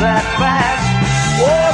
That fast. Whoa.